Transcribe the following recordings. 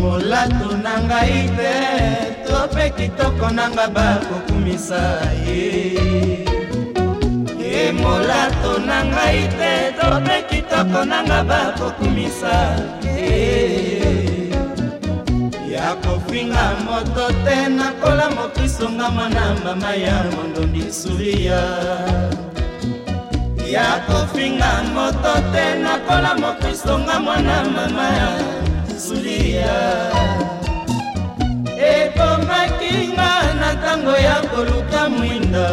molato na ngai te to mpe kitoko na nga bakokumisa ye ye molato na ngai te to mpe kitoko na nga bakokumisa ye ya kofinga moto te nakola mokisonga mwana mama ya mondondi suria ya kofinga moto te nakola mokisonga mwana mama ya sulia ekomakinga na ntango ya koluka mwindo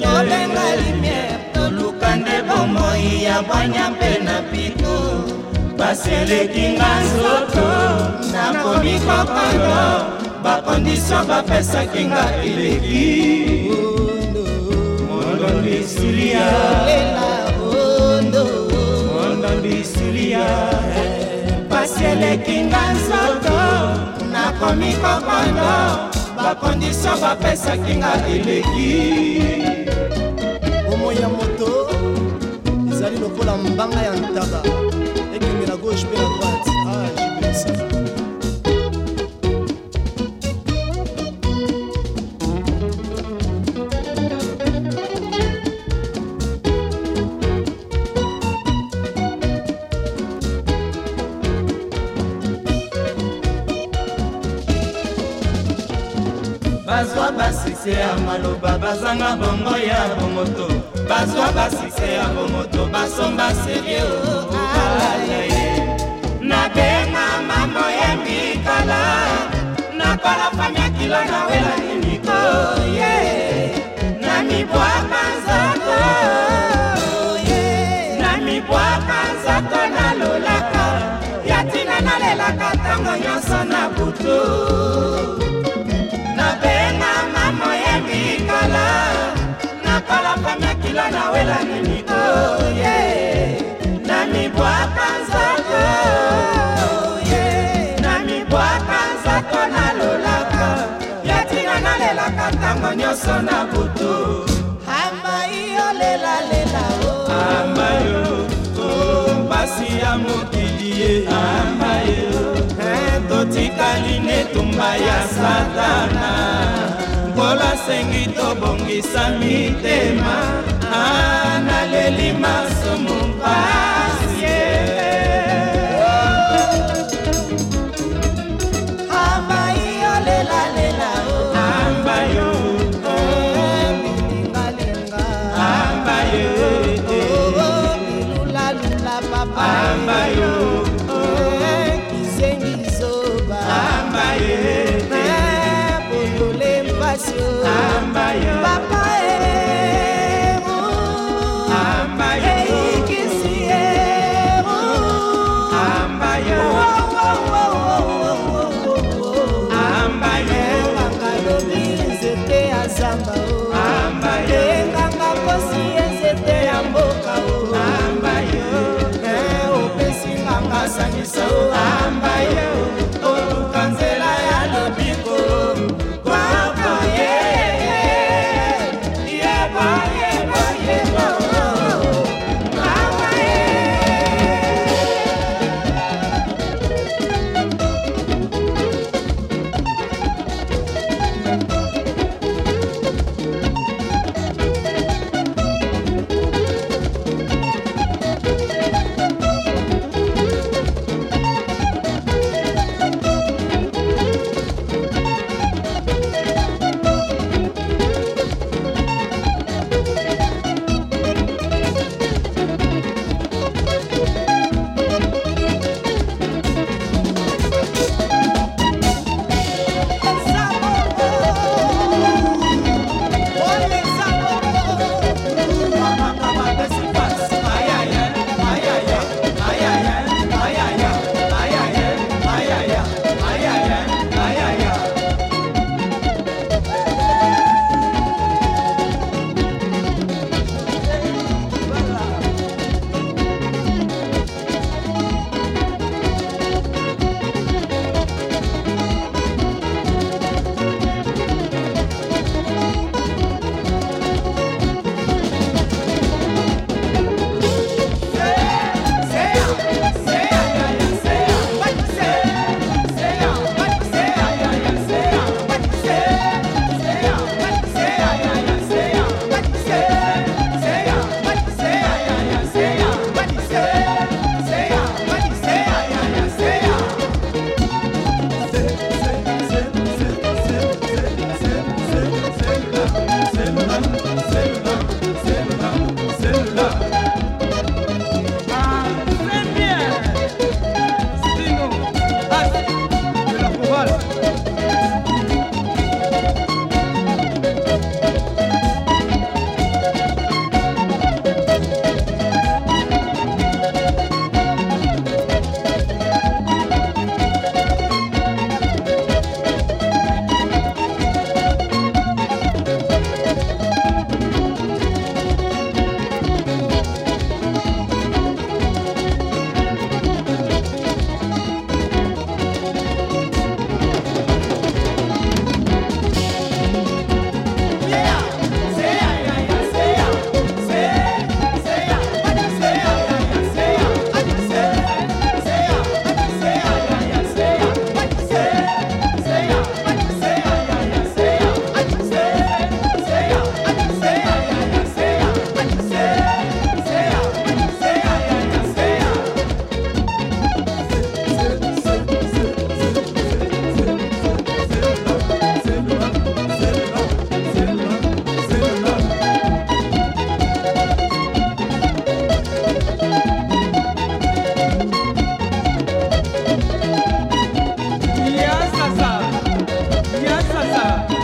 tolenga limiere toluka nde bomoi ya bwanya mpe na pika baselekinga nzoto nakomi kokolo bakondisio bapesaki nga eleki mondondisulia mondondisulia baseleki nga nzoto nakomi kokolo bakondisio bapesaki nga eleki bomoi ya moto ezali lokola mbanga ya ntaba bazwa basise ya maloba bazanga bongo ya bomoto bazwa basise ya bomoto basomba serie o nabenga mambo ye mikala nakola famia kilo na wela ni mikoye na mibwaka ntango nyonso na butu amai olelalela o amayo o oh, mpasi ya mokili ye amayo eh, totikali netumba ya satana mpola sengi tobongisa mitema analeli ah, masumu mpasi mpasi papa ebu eikisi ebu elanga lobi nzete ya zamba Thank you. Yeah.